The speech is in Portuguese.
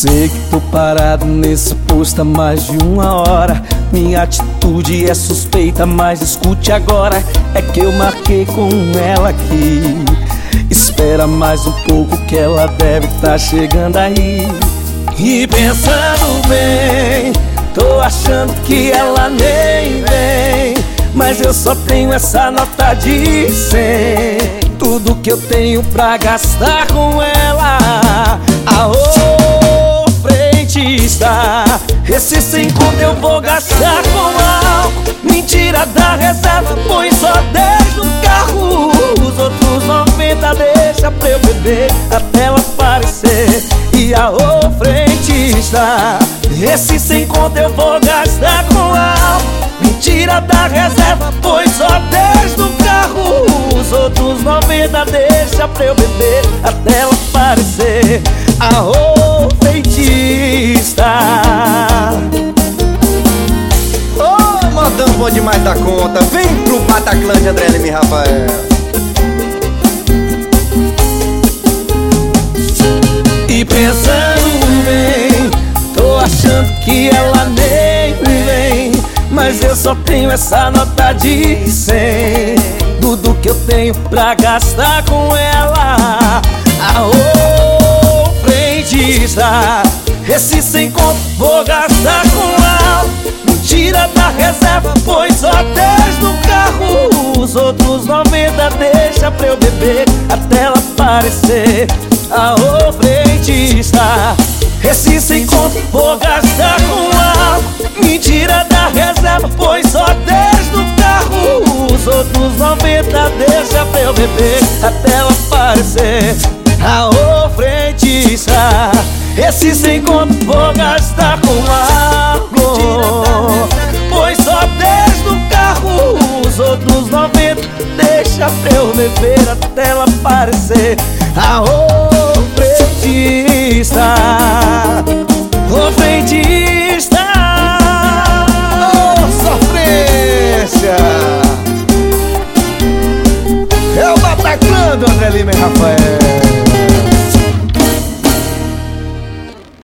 Sei que tô parado nesse posto há mais de uma hora. Minha atitude é suspeita, mas escute agora. É que eu marquei com ela aqui. Espera mais um pouco que ela deve tá chegando aí. E pensando bem Tô achando que ela nem vem. Mas eu só tenho essa nota de 100 Tudo que eu tenho pra gastar com ela Esse sem conto eu vou gastar com álcool. Mentira da reserva, põe só 10 no carro. Os outros 90 deixa pra eu beber Até ela aparecer E aô, frentista esse sem conta eu vou gastar com álcool. Mentira da reserva, pois só 10 no carro. Os outros 90 deixa pra eu beber Até ela aparecer. Aô, feitista bom demais da conta. Vem pro Bataclan de André Lima e Rafael. E pensando bem Tô achando que ela nem vem Mas eu só tenho essa nota de 100 Tudo que eu tenho pra gastar com ela Aô, frentista Esse sem conto vou gastar com ela Mentira da reserva, pois só 10 no carro. Os outros 90 deixa pra eu beber Até ela aparecer. Aô, frentista esse sem conto vou gastar com álcool Mentira da reserva, pois só 10 no carro. Os outros 90 deixa pra eu beber Até ela aparecer. Aô, frentista Esse sem conto vou gastar outros 90 Deixa pra eu beber até ela aparecer. A frentista Ô, frentista oh, sofrência! É o Bataclan, André Lima e Rafael.